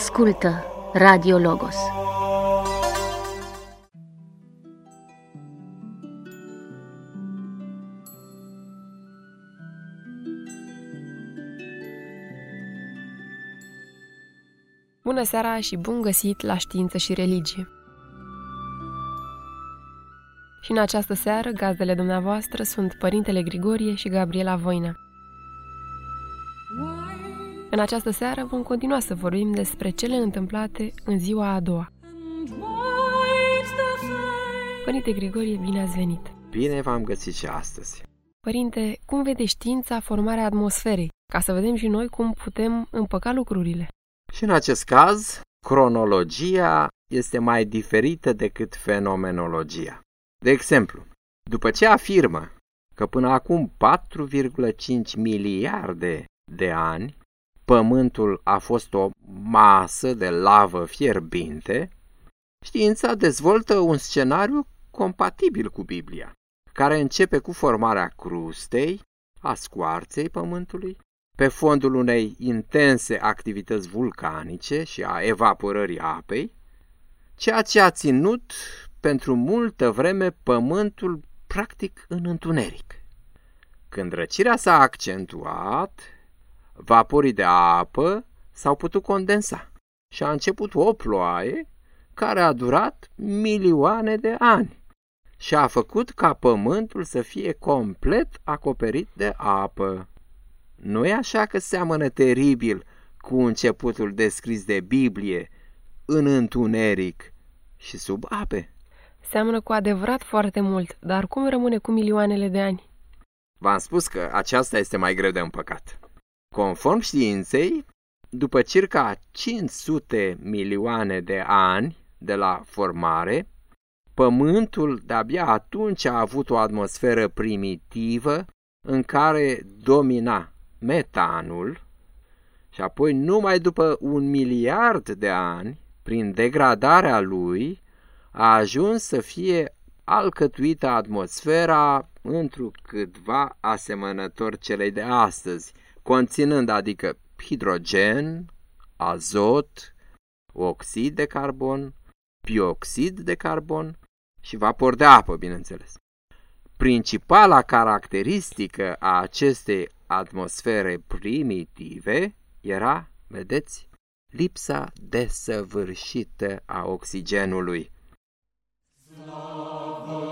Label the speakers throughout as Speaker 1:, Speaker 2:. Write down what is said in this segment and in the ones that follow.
Speaker 1: Ascultă Radio Logos.
Speaker 2: Bună seara și bun găsit la Știință și Religie! Și în această seară, gazdele dumneavoastră sunt Părintele Grigorie și Gabriela Voina. În această seară vom continua să vorbim despre cele întâmplate în ziua a doua. Părinte Grigorie, bine ați venit!
Speaker 3: Bine v-am găsit și astăzi.
Speaker 2: Părinte, cum vede știința formarea atmosferei? Ca să vedem și noi cum putem împăca lucrurile.
Speaker 3: Și în acest caz, cronologia este mai diferită decât fenomenologia. De exemplu, după ce afirmă că până acum 4,5 miliarde de ani Pământul a fost o masă de lavă fierbinte, știința dezvoltă un scenariu compatibil cu Biblia, care începe cu formarea crustei, a scoarței Pământului, pe fondul unei intense activități vulcanice și a evaporării apei, ceea ce a ținut pentru multă vreme Pământul practic în întuneric. Când răcirea s-a accentuat, vaporii de apă s-au putut condensa și a început o ploaie care a durat milioane de ani și a făcut ca pământul să fie complet acoperit de apă. Nu e așa că seamănă teribil cu începutul descris de Biblie în întuneric și sub ape?
Speaker 2: Seamănă cu adevărat foarte mult, dar cum rămâne cu milioanele de ani?
Speaker 3: V-am spus că aceasta este mai greu de împăcat. Conform științei, după circa 500 milioane de ani de la formare, Pământul de-abia atunci a avut o atmosferă primitivă în care domina metanul și apoi numai după un miliard de ani, prin degradarea lui, a ajuns să fie alcătuită atmosfera întrucâtva asemănător celei de astăzi, conținând adică hidrogen, azot, oxid de carbon, bioxid de carbon și vapor de apă, bineînțeles. Principala caracteristică a acestei atmosfere primitive era, vedeți, lipsa desăvârșită a oxigenului.
Speaker 2: Cum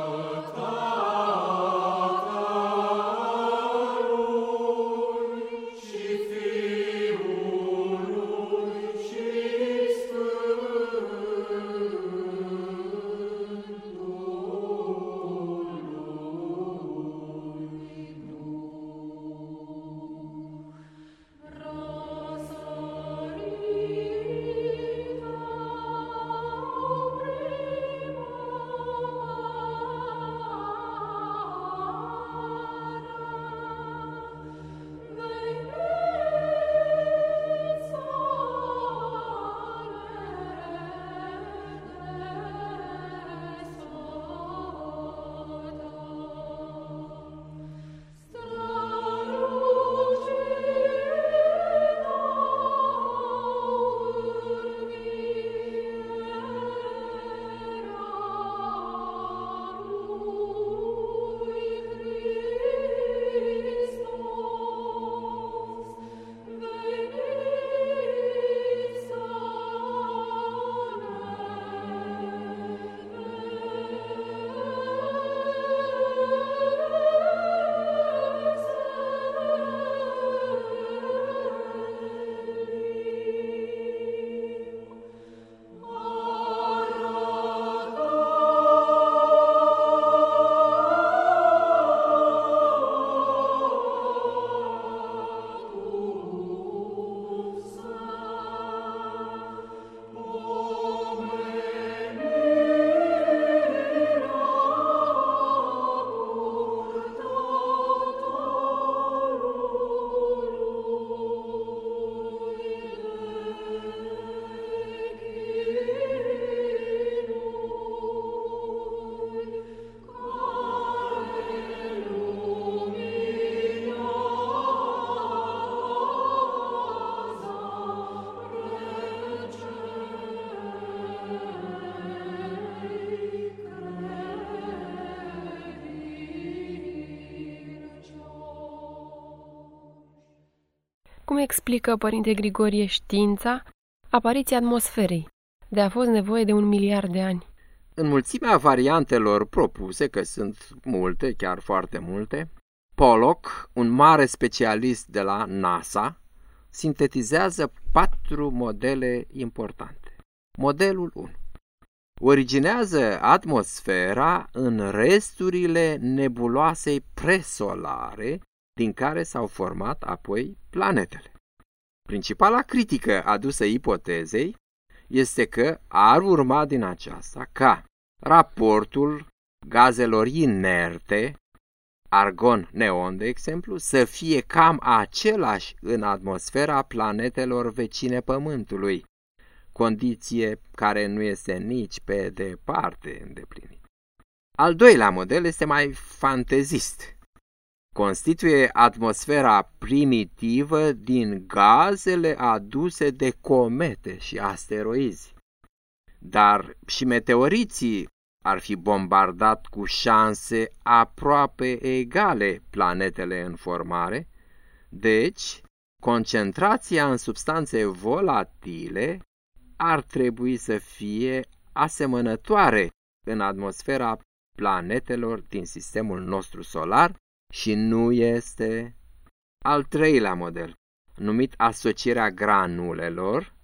Speaker 2: explică Părinte Grigorie știința apariția atmosferei? De a fost nevoie de un miliard de ani.
Speaker 3: În mulțimea variantelor propuse, că sunt multe, chiar foarte multe, Pollock, un mare specialist de la NASA, sintetizează patru modele importante. Modelul 1. Originează atmosfera în resturile nebuloasei presolare din care s-au format apoi planetele. Principala critică adusă ipotezei este că ar urma din aceasta ca raportul gazelor inerte, argon-neon, de exemplu, să fie cam același în atmosfera planetelor vecine Pământului, condiție care nu este nici pe departe îndeplinită. Al doilea model este mai fantezist. Constituie atmosfera primitivă din gazele aduse de comete și asteroizi. Dar și meteoriții ar fi bombardat cu șanse aproape egale planetele în formare, deci concentrația în substanțe volatile ar trebui să fie asemănătoare în atmosfera planetelor din sistemul nostru solar și nu este al treilea model, numit asocierea granulelor,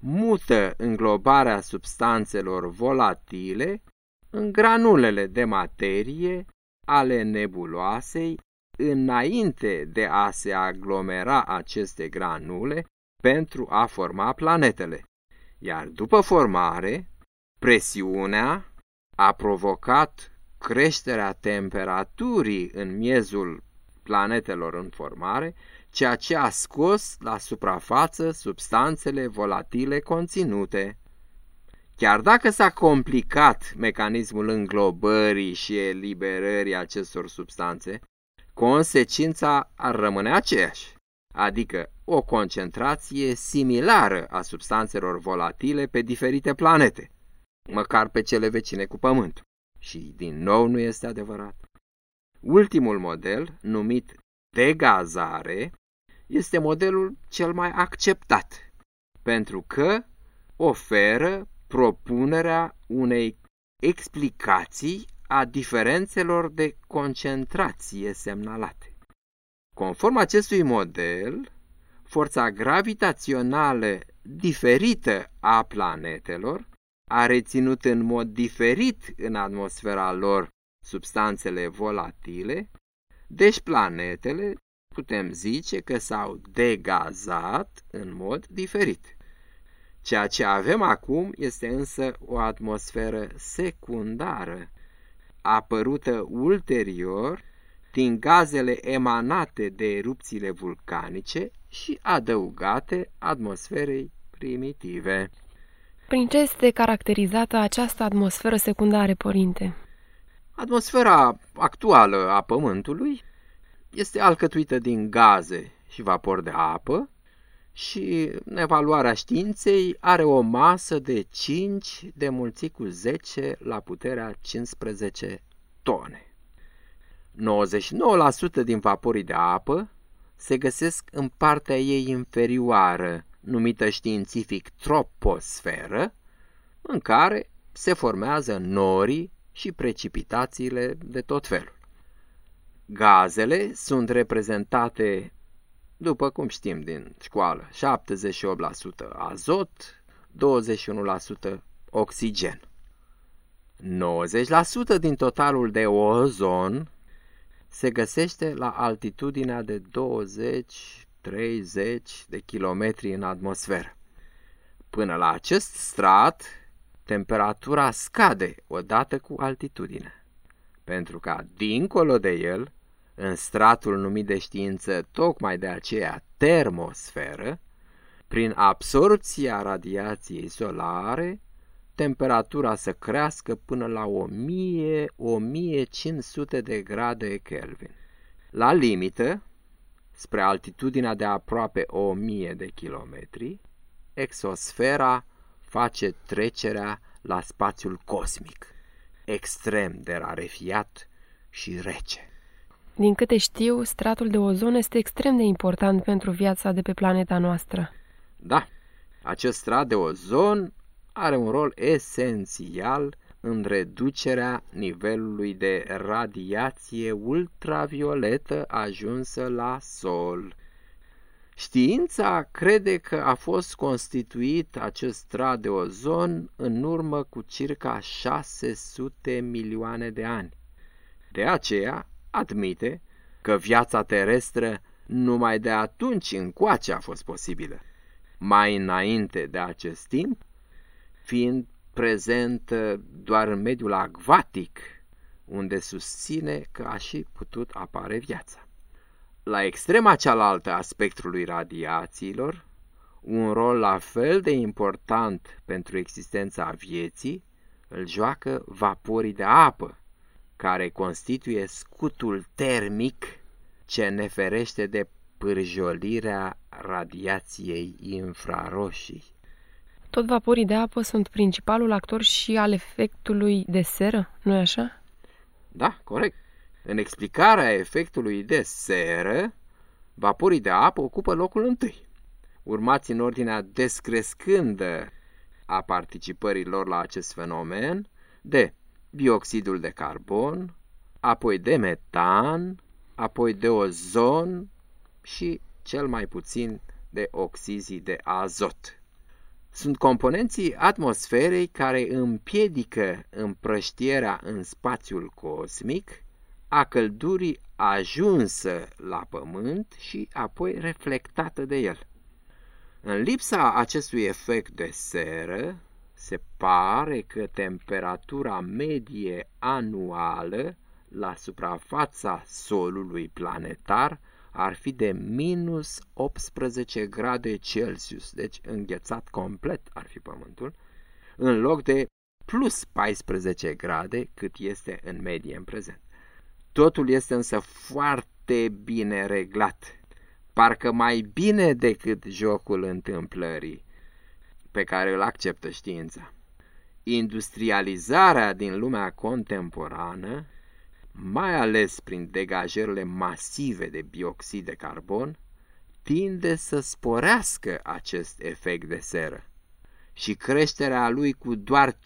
Speaker 3: mută înglobarea substanțelor volatile în granulele de materie ale nebuloasei înainte de a se aglomera aceste granule pentru a forma planetele. Iar după formare, presiunea a provocat creșterea temperaturii în miezul planetelor în formare, ceea ce a scos la suprafață substanțele volatile conținute. Chiar dacă s-a complicat mecanismul înglobării și eliberării acestor substanțe, consecința ar rămâne aceeași, adică o concentrație similară a substanțelor volatile pe diferite planete, măcar pe cele vecine cu Pământul. Și din nou nu este adevărat. Ultimul model, numit degazare, este modelul cel mai acceptat, pentru că oferă propunerea unei explicații a diferențelor de concentrație semnalate. Conform acestui model, forța gravitațională diferită a planetelor a reținut în mod diferit în atmosfera lor substanțele volatile, deci planetele putem zice că s-au degazat în mod diferit. Ceea ce avem acum este însă o atmosferă secundară, apărută ulterior din gazele emanate de erupțiile vulcanice și adăugate atmosferei primitive.
Speaker 2: Prin ce este caracterizată această atmosferă secundară, părinte?
Speaker 3: Atmosfera actuală a Pământului este alcătuită din gaze și vapor de apă și în evaluarea științei are o masă de 5 de mulți cu 10 la puterea 15 tone. 99% din vaporii de apă se găsesc în partea ei inferioară, numită științific troposferă, în care se formează norii și precipitațiile de tot felul. Gazele sunt reprezentate, după cum știm din școală, 78% azot, 21% oxigen. 90% din totalul de ozon se găsește la altitudinea de 20 30 de kilometri în atmosferă. Până la acest strat, temperatura scade odată cu altitudinea, pentru ca dincolo de el, în stratul numit de știință tocmai de aceea termosferă, prin absorpția radiației solare, temperatura să crească până la 1000-1500 de grade Kelvin. La limită, spre altitudinea de aproape 1000 de kilometri, exosfera face trecerea la spațiul cosmic, extrem de rarefiat și rece.
Speaker 2: Din câte știu, stratul de ozon este extrem de important pentru viața de pe planeta noastră.
Speaker 3: Da, acest strat de ozon are un rol esențial în reducerea nivelului de radiație ultravioletă ajunsă la sol. Știința crede că a fost constituit acest strat de ozon în urmă cu circa 600 milioane de ani. De aceea admite că viața terestră numai de atunci încoace a fost posibilă. Mai înainte de acest timp, fiind prezent doar în mediul acvatic, unde susține că a și putut apare viața. La extrema cealaltă a spectrului radiațiilor, un rol la fel de important pentru existența vieții îl joacă vaporii de apă, care constituie scutul termic ce ne ferește de pârjolirea radiației infraroșii.
Speaker 2: Tot vaporii de apă sunt principalul actor și al efectului de seră, nu-i așa?
Speaker 3: Da, corect. În explicarea efectului de seră, vaporii de apă ocupă locul întâi, urmați în ordinea descrescândă a participării lor la acest fenomen de dioxidul de carbon, apoi de metan, apoi de ozon și cel mai puțin de oxizii de azot. Sunt componenții atmosferei care împiedică împrăștierea în spațiul cosmic a căldurii ajunsă la Pământ și apoi reflectată de el. În lipsa acestui efect de seră, se pare că temperatura medie anuală la suprafața solului planetar ar fi de minus 18 grade Celsius, deci înghețat complet ar fi Pământul, în loc de plus 14 grade cât este în medie în prezent. Totul este însă foarte bine reglat, parcă mai bine decât jocul întâmplării pe care îl acceptă știința. Industrializarea din lumea contemporană, mai ales prin degajările masive de bioxid de carbon, tinde să sporească acest efect de seră. Și creșterea lui cu doar 5%,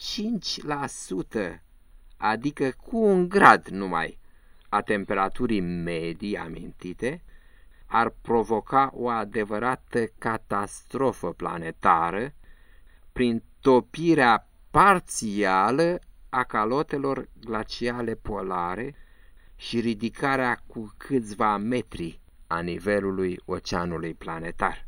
Speaker 3: adică cu un grad numai, a temperaturii medii amintite, ar provoca o adevărată catastrofă planetară prin topirea parțială a calotelor glaciale polare și ridicarea cu câțiva metri a nivelului oceanului planetar.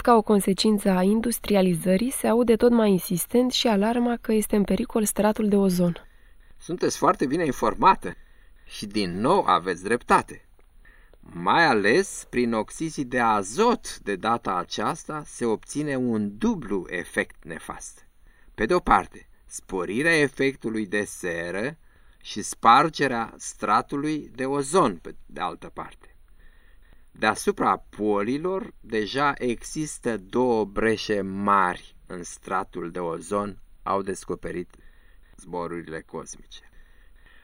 Speaker 2: Tot ca o consecință a industrializării, se aude tot mai insistent și alarma că este în pericol stratul de ozon.
Speaker 3: Sunteți foarte bine informată și din nou aveți dreptate. Mai ales prin oxizii de azot de data aceasta se obține un dublu efect nefast. Pe de o parte, sporirea efectului de seră și spargerea stratului de ozon pe de altă parte. Deasupra polilor deja există două breșe mari în stratul de ozon, au descoperit zborurile cosmice.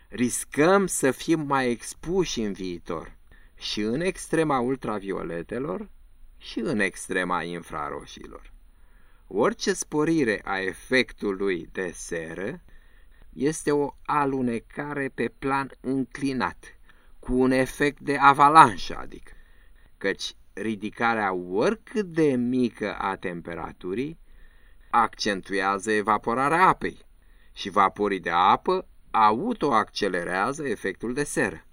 Speaker 3: Riscăm să fim mai expuși în viitor și în extrema ultravioletelor și în extrema infraroșilor. Orice sporire a efectului de seră este o alunecare pe plan înclinat, cu un efect de avalanșă, adică, căci ridicarea oricât de mică a temperaturii accentuează evaporarea apei și vaporii de apă autoaccelerează efectul de seră.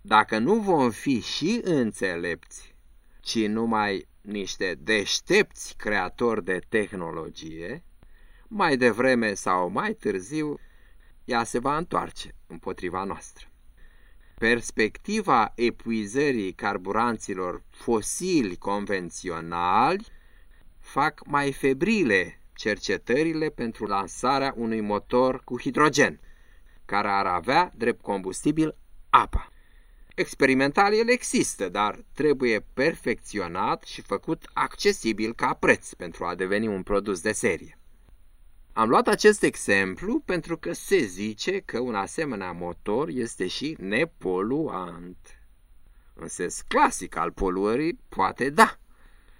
Speaker 3: Dacă nu vom fi și înțelepți, ci numai niște deștepți creatori de tehnologie, mai devreme sau mai târziu, ea se va întoarce împotriva noastră. Perspectiva epuizării carburanților fosili convenționali fac mai febrile cercetările pentru lansarea unui motor cu hidrogen, care ar avea drept combustibil apa. Experimental el există, dar trebuie perfecționat și făcut accesibil ca preț pentru a deveni un produs de serie. Am luat acest exemplu pentru că se zice că un asemenea motor este și nepoluant. În sens clasic al poluării, poate da,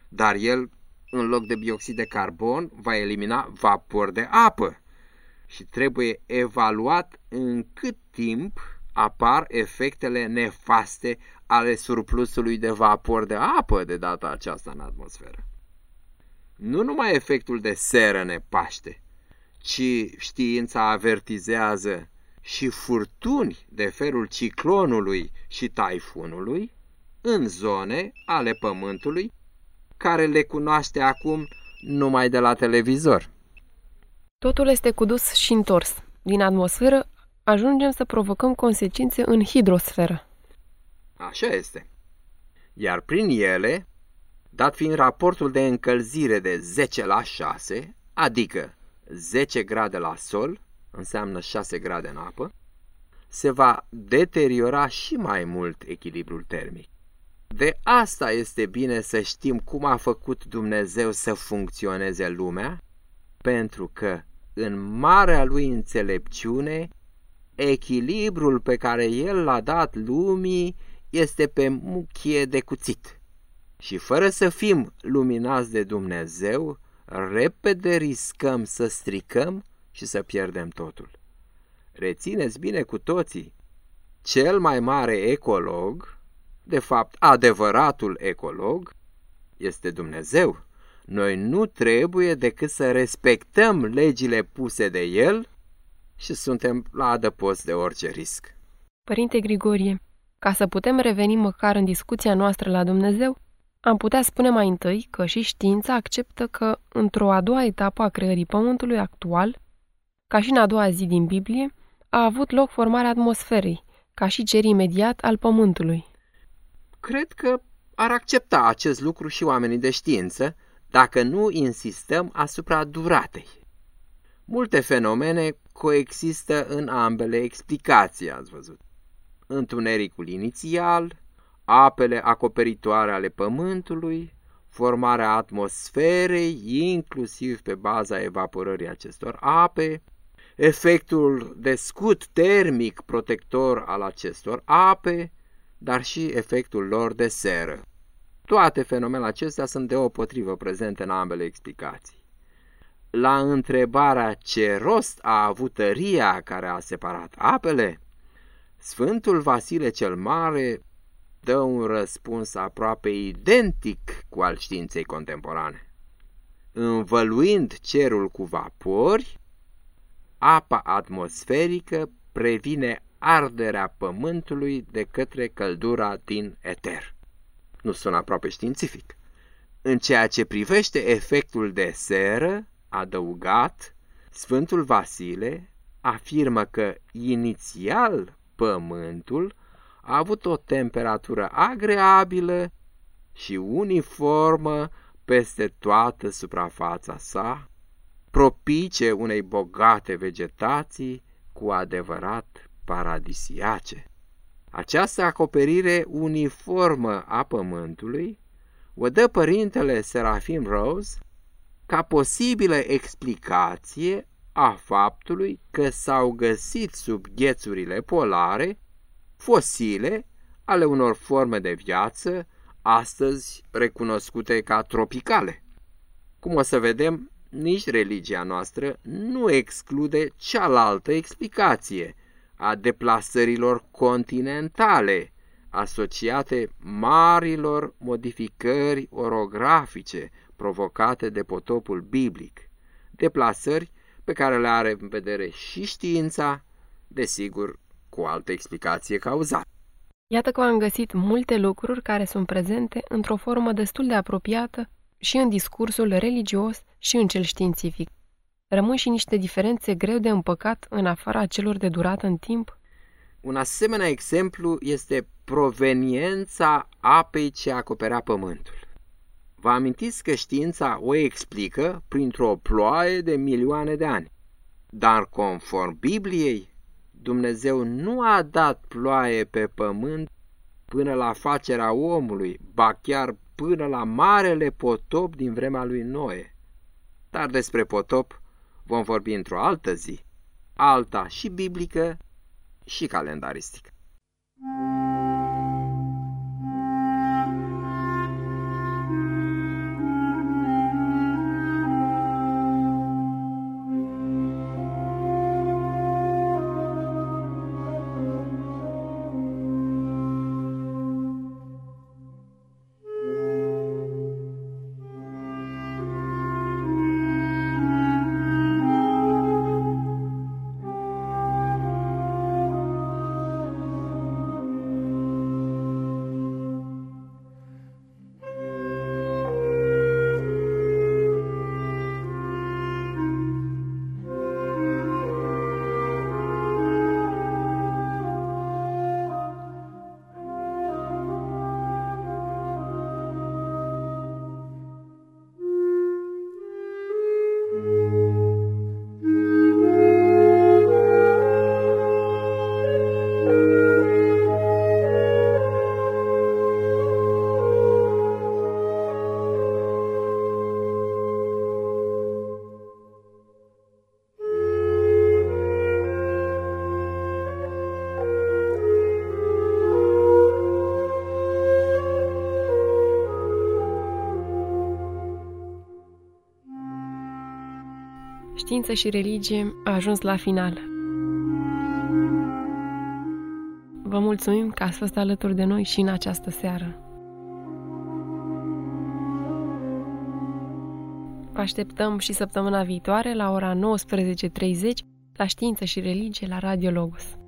Speaker 3: dar el, în loc de bioxid de carbon, va elimina vapor de apă și trebuie evaluat în cât timp apar efectele nefaste ale surplusului de vapor de apă de data aceasta în atmosferă. Nu numai efectul de seră ne paște, ci știința avertizează și furtuni de felul ciclonului și taifunului în zone ale Pământului care le cunoaște acum numai de la televizor.
Speaker 2: Totul este cu dus și întors. Din atmosferă ajungem să provocăm consecințe în hidrosferă.
Speaker 3: Așa este. Iar prin ele, dat fiind raportul de încălzire de 10 la 6, adică 10 grade la sol, înseamnă 6 grade în apă, se va deteriora și mai mult echilibrul termic. De asta este bine să știm cum a făcut Dumnezeu să funcționeze lumea, pentru că în marea lui înțelepciune echilibrul pe care el l-a dat lumii este pe muchie de cuțit. Și fără să fim luminați de Dumnezeu, repede riscăm să stricăm și să pierdem totul. Rețineți bine cu toții, cel mai mare ecolog, de fapt adevăratul ecolog, este Dumnezeu. Noi nu trebuie decât să respectăm legile puse de El și suntem la adăpost de orice risc.
Speaker 2: Părinte Grigorie, ca să putem reveni măcar în discuția noastră la Dumnezeu, am putea spune mai întâi că și știința acceptă că, într-o a doua etapă a creării Pământului actual, ca și în a doua zi din Biblie, a avut loc formarea atmosferei, ca și cer imediat al Pământului.
Speaker 3: Cred că ar accepta acest lucru și oamenii de știință, dacă nu insistăm asupra duratei. Multe fenomene coexistă în ambele explicații, ați văzut. Întunericul inițial, apele acoperitoare ale pământului, formarea atmosferei, inclusiv pe baza evaporării acestor ape, efectul de scut termic protector al acestor ape, dar și efectul lor de seră. Toate fenomenele acestea sunt deopotrivă prezente în ambele explicații. La întrebarea ce rost a avut tăria care a separat apele, Sfântul Vasile cel Mare dă un răspuns aproape identic cu al științei contemporane. Învăluind cerul cu vapori, apa atmosferică previne arderea pământului de către căldura din eter. Nu sună aproape științific. În ceea ce privește efectul de seră, adăugat, Sfântul Vasile afirmă că inițial pământul a avut o temperatură agreabilă și uniformă peste toată suprafața sa, propice unei bogate vegetații cu adevărat paradisiace. Această acoperire uniformă a pământului o dă părintele Serafim Rose ca posibilă explicație a faptului că s-au găsit sub ghețurile polare fosile ale unor forme de viață astăzi recunoscute ca tropicale. Cum o să vedem, nici religia noastră nu exclude cealaltă explicație a deplasărilor continentale asociate marilor modificări orografice provocate de potopul biblic, deplasări pe care le are în vedere și știința, desigur, cu altă explicație cauzală.
Speaker 2: Iată că am găsit multe lucruri care sunt prezente într-o formă destul de apropiată și în discursul religios și în cel științific. Rămân și niște diferențe greu de împăcat în afara celor de durată în timp?
Speaker 3: Un asemenea exemplu este proveniența apei ce acoperea pământul. Vă amintiți că știința o explică printr-o ploaie de milioane de ani. Dar conform Bibliei, Dumnezeu nu a dat ploaie pe pământ până la facerea omului, ba chiar până la marele potop din vremea lui Noe. Dar despre potop vom vorbi într-o altă zi, alta și biblică și calendaristică.
Speaker 2: Știință și religie a ajuns la final. Vă mulțumim că ați fost alături de noi și în această seară. Vă așteptăm și săptămâna viitoare la ora 19.30 la Știință și Religie la Radio Logos.